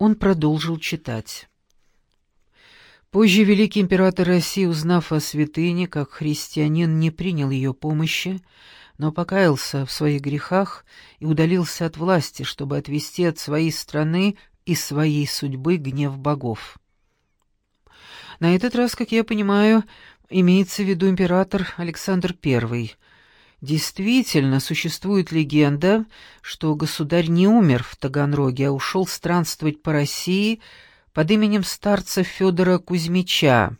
Он продолжил читать. Позже великий император России, узнав о святыне, как христианин не принял ее помощи, но покаялся в своих грехах и удалился от власти, чтобы отвести от своей страны и своей судьбы гнев богов. На этот раз, как я понимаю, имеется в виду император Александр I. Действительно, существует легенда, что государь не умер в Таганроге, а ушел странствовать по России под именем старца Федора Кузьмича.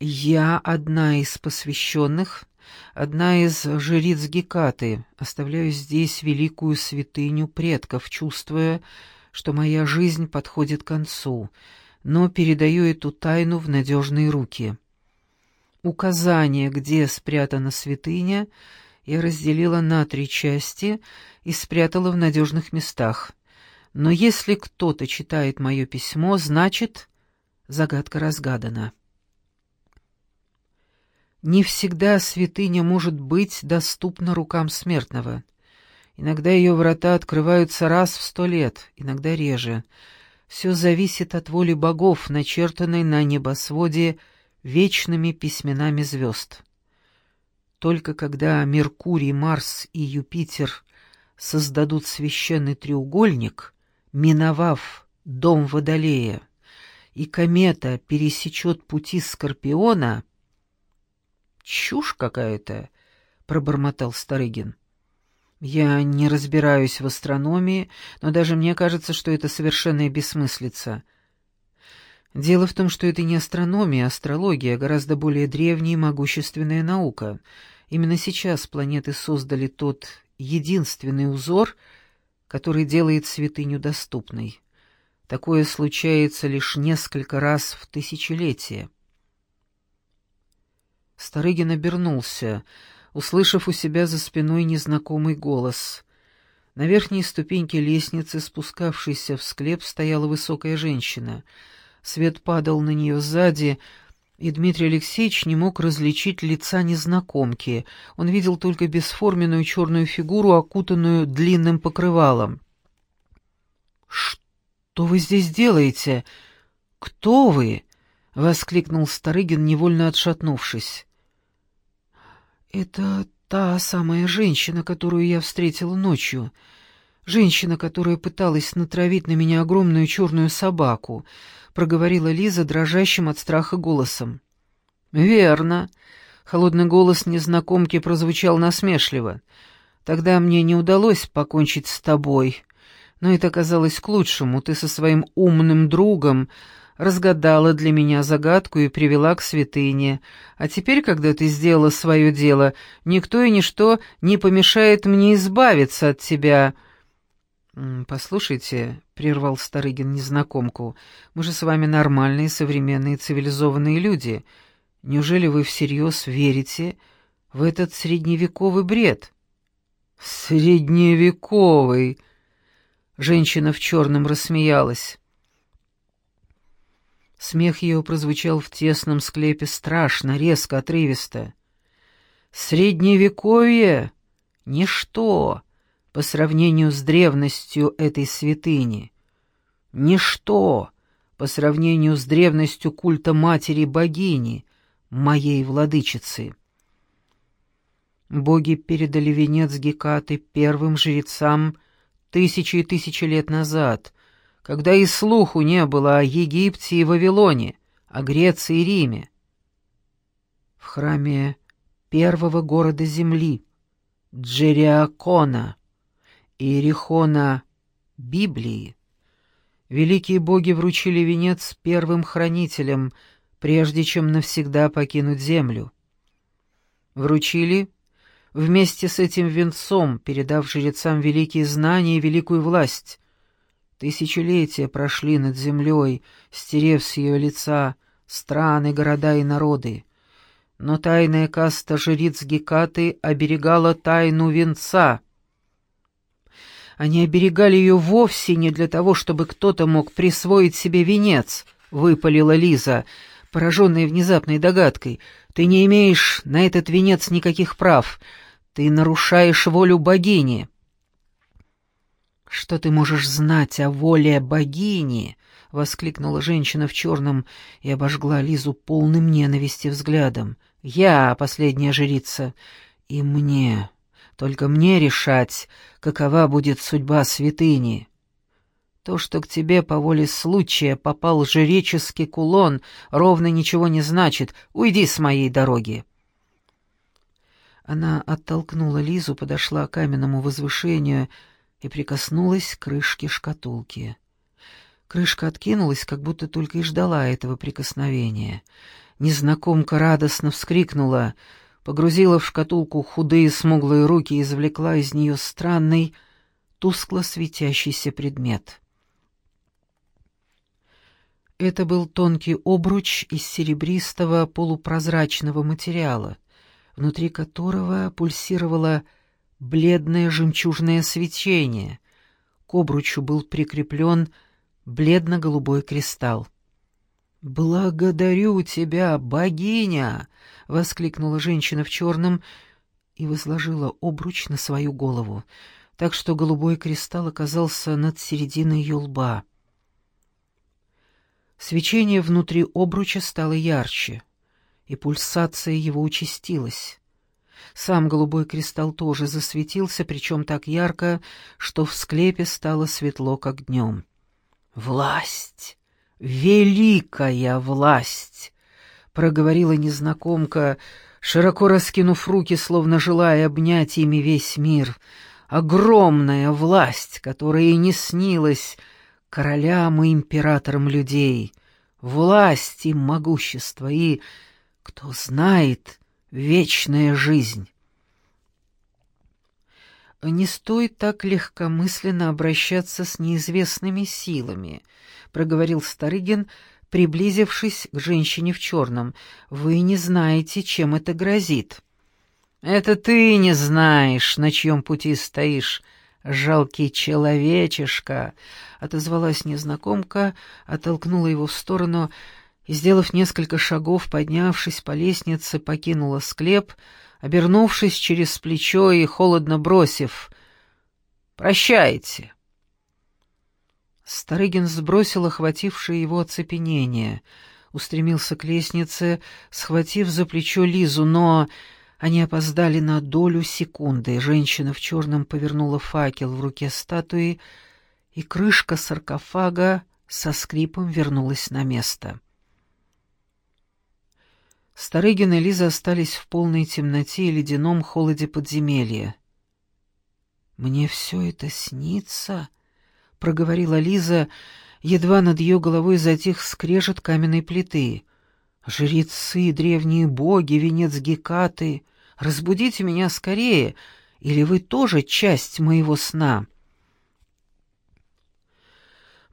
Я одна из посвященных, одна из жриц Гекаты, оставляю здесь великую святыню предков, чувствуя, что моя жизнь подходит к концу — но передаю эту тайну в надежные руки. Указание, где спрятана святыня, я разделила на три части и спрятала в надежных местах. Но если кто-то читает мое письмо, значит, загадка разгадана. Не всегда святыня может быть доступна рукам смертного. Иногда ее врата открываются раз в сто лет, иногда реже — все зависит от воли богов, начертанной на небосводе вечными письменами звезд. Только когда Меркурий, Марс и Юпитер создадут священный треугольник, миновав дом Водолея, и комета пересечет пути Скорпиона... «Чушь какая-то!» — пробормотал Старыгин. Я не разбираюсь в астрономии, но даже мне кажется, что это совершенная бессмыслица. Дело в том, что это не астрономия, а астрология, гораздо более древняя и могущественная наука. Именно сейчас планеты создали тот единственный узор, который делает святыню доступной. Такое случается лишь несколько раз в тысячелетие. Старыгин обернулся — услышав у себя за спиной незнакомый голос. На верхней ступеньке лестницы, спускавшейся в склеп, стояла высокая женщина. Свет падал на нее сзади, и Дмитрий Алексеевич не мог различить лица незнакомки. Он видел только бесформенную черную фигуру, окутанную длинным покрывалом. «Что вы здесь делаете? Кто вы?» — воскликнул Старыгин, невольно отшатнувшись. «Это та самая женщина, которую я встретила ночью. Женщина, которая пыталась натравить на меня огромную черную собаку», — проговорила Лиза дрожащим от страха голосом. «Верно». Холодный голос незнакомки прозвучал насмешливо. «Тогда мне не удалось покончить с тобой, но это казалось к лучшему. Ты со своим умным другом разгадала для меня загадку и привела к святыне. А теперь, когда ты сделала свое дело, никто и ничто не помешает мне избавиться от тебя». «Послушайте», — прервал Старыгин незнакомку, — «мы же с вами нормальные, современные, цивилизованные люди. Неужели вы всерьез верите в этот средневековый бред?» «Средневековый!» Женщина в черном рассмеялась. Смех ее прозвучал в тесном склепе страшно, резко, отрывисто. «Средневековье — ничто по сравнению с древностью этой святыни. Ничто по сравнению с древностью культа матери-богини, моей владычицы». Боги передали венец Гекаты первым жрецам тысячи и тысячи лет назад — когда и слуху не было о Египте и Вавилоне, о Греции и Риме. В храме первого города земли, Джериакона, Иерихона Библии, великие боги вручили венец первым хранителям, прежде чем навсегда покинуть землю. Вручили вместе с этим венцом, передав жрецам великие знания и великую власть, Тысячелетия прошли над землей, стерев с ее лица страны, города и народы. Но тайная каста жриц Гекаты оберегала тайну венца. Они оберегали ее вовсе не для того, чтобы кто-то мог присвоить себе венец, — выпалила Лиза, пораженная внезапной догадкой. «Ты не имеешь на этот венец никаких прав. Ты нарушаешь волю богини». «Что ты можешь знать о воле богини?» — воскликнула женщина в черном и обожгла Лизу полным ненависти взглядом. «Я последняя жрица, и мне, только мне решать, какова будет судьба святыни». То, что к тебе по воле случая попал жреческий кулон, ровно ничего не значит. Уйди с моей дороги. Она оттолкнула Лизу, подошла к каменному возвышению и прикоснулась к крышке шкатулки. Крышка откинулась, как будто только и ждала этого прикосновения. Незнакомка радостно вскрикнула, погрузила в шкатулку худые смуглые руки и извлекла из нее странный, тускло светящийся предмет. Это был тонкий обруч из серебристого полупрозрачного материала, внутри которого пульсировало бледное жемчужное свечение. К обручу был прикреплен бледно-голубой кристалл. «Благодарю тебя, богиня!» — воскликнула женщина в черном и возложила обруч на свою голову, так что голубой кристалл оказался над серединой ее лба. Свечение внутри обруча стало ярче, и пульсация его участилась. Сам голубой кристалл тоже засветился, причем так ярко, что в склепе стало светло, как днем. «Власть! Великая власть!» — проговорила незнакомка, широко раскинув руки, словно желая обнять ими весь мир. «Огромная власть, которая и не снилась королям и императорам людей, власть и могущество и, кто знает, вечная жизнь. «Не стоит так легкомысленно обращаться с неизвестными силами», — проговорил Старыгин, приблизившись к женщине в черном. «Вы не знаете, чем это грозит». «Это ты не знаешь, на чьем пути стоишь», «Жалкий человечишка!» — отозвалась незнакомка, оттолкнула его в сторону и, сделав несколько шагов, поднявшись по лестнице, покинула склеп, обернувшись через плечо и холодно бросив «Прощайте!» Старыгин сбросил охватившее его оцепенение, устремился к лестнице, схватив за плечо Лизу, но они опоздали на долю секунды. Женщина в черном повернула факел в руке статуи, и крышка саркофага со скрипом вернулась на место. Старыгин и Лиза остались в полной темноте и ледяном холоде подземелья. «Мне все это снится?» — проговорила Лиза, едва над ее головой затих скрежет каменной плиты. «Жрецы, древние боги, венец Гекаты, Разбудите меня скорее, или вы тоже часть моего сна?»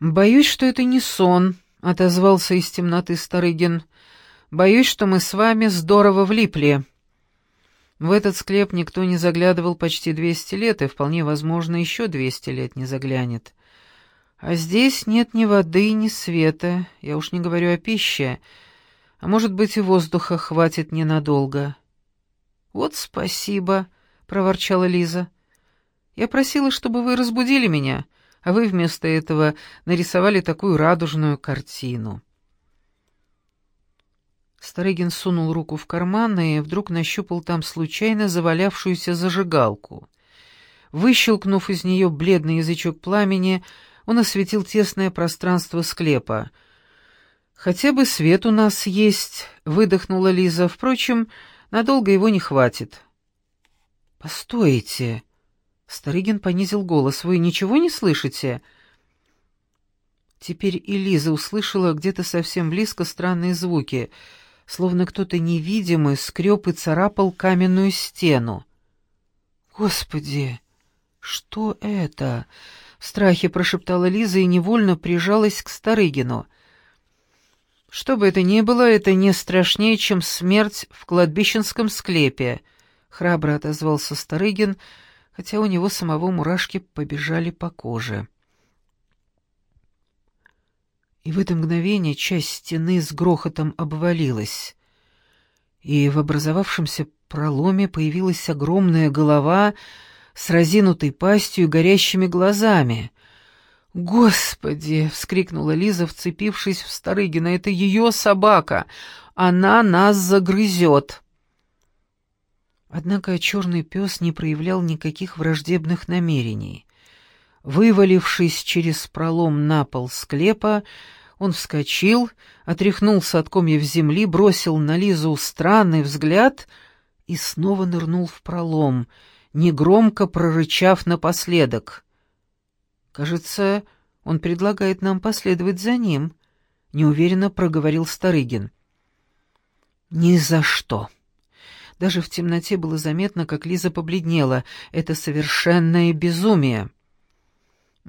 «Боюсь, что это не сон», — отозвался из темноты Старыгин. «Боюсь, что мы с вами здорово влипли». В этот склеп никто не заглядывал почти двести лет, и, вполне возможно, еще двести лет не заглянет. А здесь нет ни воды, ни света, я уж не говорю о пище, а может быть и воздуха хватит ненадолго. «Вот спасибо», — проворчала Лиза. «Я просила, чтобы вы разбудили меня, а вы вместо этого нарисовали такую радужную картину». Старыгин сунул руку в карман и вдруг нащупал там случайно завалявшуюся зажигалку. Выщелкнув из нее бледный язычок пламени, он осветил тесное пространство склепа. «Хотя бы свет у нас есть», — выдохнула Лиза. «Впрочем, Надолго его не хватит. «Постойте!» Старыгин понизил голос. «Вы ничего не слышите?» Теперь и Лиза услышала где-то совсем близко странные звуки, словно кто-то невидимый скреб и царапал каменную стену. «Господи, что это?» — в страхе прошептала Лиза и невольно прижалась к Старыгину. Что бы это ни было, это не страшнее, чем смерть в кладбищенском склепе, храбро отозвался Старыгин, хотя у него самого мурашки побежали по коже. И в это мгновение часть стены с грохотом обвалилась, и в образовавшемся проломе появилась огромная голова с разинутой пастью и горящими глазами. «Господи!» — вскрикнула Лиза, вцепившись в Старыгина. «Это ее собака! Она нас загрызет!» Однако черный пес не проявлял никаких враждебных намерений. Вывалившись через пролом на пол склепа, он вскочил, отряхнулся от комьев земли, бросил на Лизу странный взгляд и снова нырнул в пролом, негромко прорычав напоследок. «Кажется, он предлагает нам последовать за ним», — неуверенно проговорил Старыгин. «Ни за что!» Даже в темноте было заметно, как Лиза побледнела. «Это совершенное безумие!»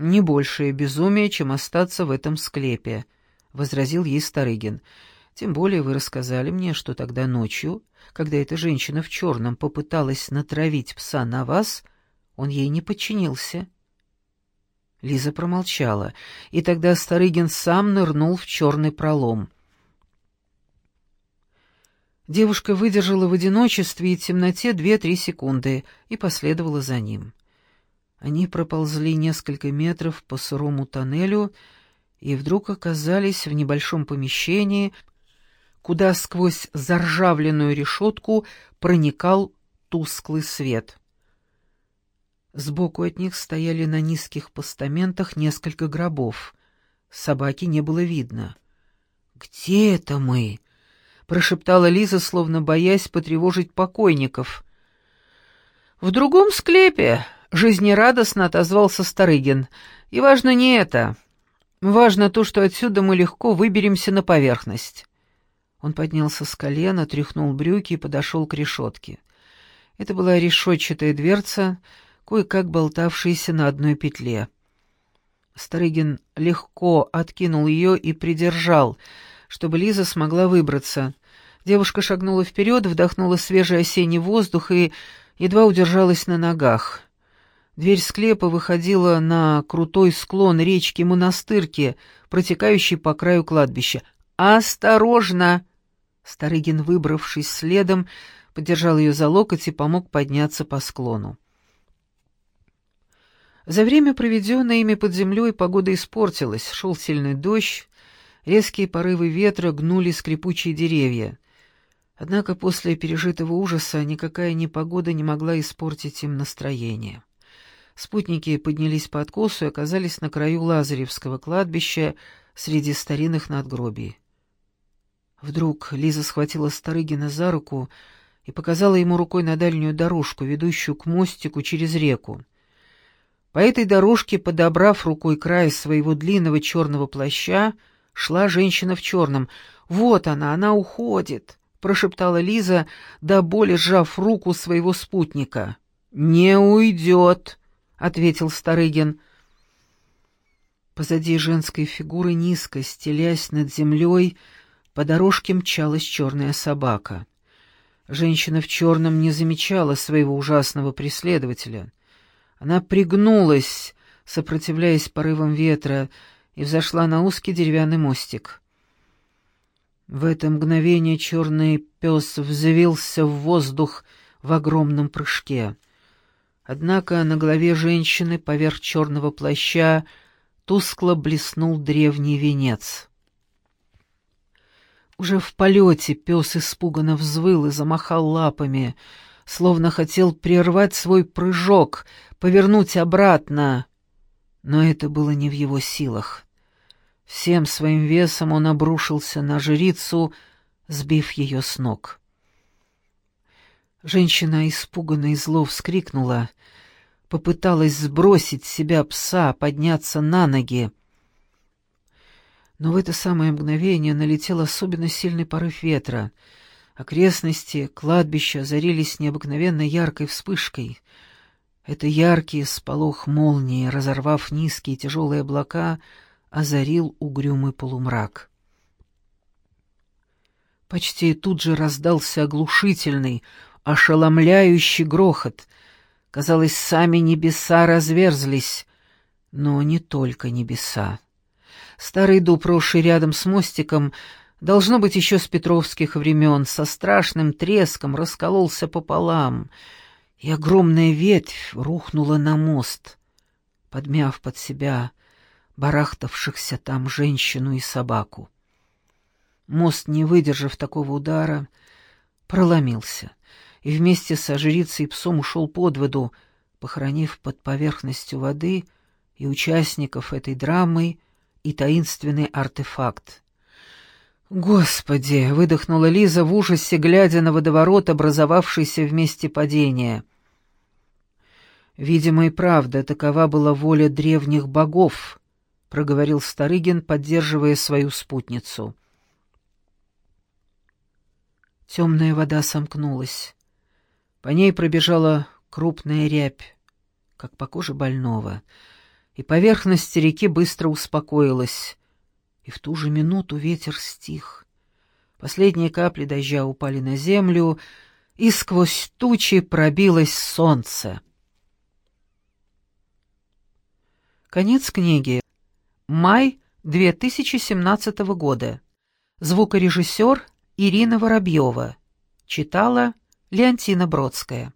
«Не большее безумие, чем остаться в этом склепе», — возразил ей Старыгин. «Тем более вы рассказали мне, что тогда ночью, когда эта женщина в черном попыталась натравить пса на вас, он ей не подчинился». Лиза промолчала, и тогда Старыгин сам нырнул в черный пролом. Девушка выдержала в одиночестве и темноте две-три секунды и последовала за ним. Они проползли несколько метров по сырому тоннелю и вдруг оказались в небольшом помещении, куда сквозь заржавленную решетку проникал тусклый свет. Сбоку от них стояли на низких постаментах несколько гробов. Собаки не было видно. «Где это мы?» — прошептала Лиза, словно боясь потревожить покойников. «В другом склепе», Жизнерадостно отозвался Старыгин. «И важно не это. Важно то, что отсюда мы легко выберемся на поверхность». Он поднялся с колена, тряхнул брюки и подошел к решетке. Это была решетчатая дверца, кое-как болтавшаяся на одной петле. Старыгин легко откинул ее и придержал, чтобы Лиза смогла выбраться. Девушка шагнула вперед, вдохнула свежий осенний воздух и едва удержалась на ногах. Дверь склепа выходила на крутой склон речки Монастырки, протекающей по краю кладбища. «Осторожно!» Старыгин, выбравшись следом, подержал ее за локоть и помог подняться по склону. За время, проведенное ими под землей, погода испортилась, шел сильный дождь, резкие порывы ветра гнули скрипучие деревья. Однако после пережитого ужаса никакая непогода не могла испортить им настроение. Спутники поднялись по откосу и оказались на краю Лазаревского кладбища среди старинных надгробий. Вдруг Лиза схватила Старыгина за руку и показала ему рукой на дальнюю дорожку, ведущую к мостику через реку. По этой дорожке, подобрав рукой край своего длинного черного плаща, шла женщина в черном. «Вот она, она уходит!» — прошептала Лиза, до боли сжав руку своего спутника. «Не уйдет!» — ответил Старыгин. Позади женской фигуры, низко стелясь над землей, по дорожке мчалась черная собака. Женщина в черном не замечала своего ужасного преследователя. Она пригнулась, сопротивляясь порывам ветра, и взошла на узкий деревянный мостик. В это мгновение черный пес взвился в воздух в огромном прыжке — Однако на голове женщины поверх черного плаща тускло блеснул древний венец. Уже в полете пес испуганно взвыл и замахал лапами, словно хотел прервать свой прыжок, повернуть обратно. Но это было не в его силах. Всем своим весом он обрушился на жрицу, сбив ее с ног. Женщина испуганно и зло вскрикнула, попыталась сбросить с себя пса, подняться на ноги. Но в это самое мгновение налетел особенно сильный порыв ветра. Окрестности кладбища озарились необыкновенно яркой вспышкой. Это яркий сполох молнии, разорвав низкие тяжелые облака, озарил угрюмый полумрак. Почти тут же раздался оглушительный, ошеломляющий грохот. Казалось, сами небеса разверзлись, но не только небеса. Старый дуб, росший рядом с мостиком, должно быть еще с петровских времен, со страшным треском раскололся пополам, и огромная ветвь рухнула на мост, подмяв под себя барахтавшихся там женщину и собаку. Мост, не выдержав такого удара, проломился, и вместе со жрицей и псом ушел под воду, похоронив под поверхностью воды и участников этой драмы, и таинственный артефакт. «Господи!» — выдохнула Лиза в ужасе, глядя на водоворот, образовавшийся в месте падения. «Видимо, и правда, такова была воля древних богов», — проговорил Старыгин, поддерживая свою спутницу. Темная вода сомкнулась. По ней пробежала крупная рябь, как по коже больного, и поверхность реки быстро успокоилась, и в ту же минуту ветер стих. Последние капли дождя упали на землю, и сквозь тучи пробилось солнце. Конец книги. Май 2017 года. Звукорежиссер Ирина Воробьева. Читала Леонтина Бродская.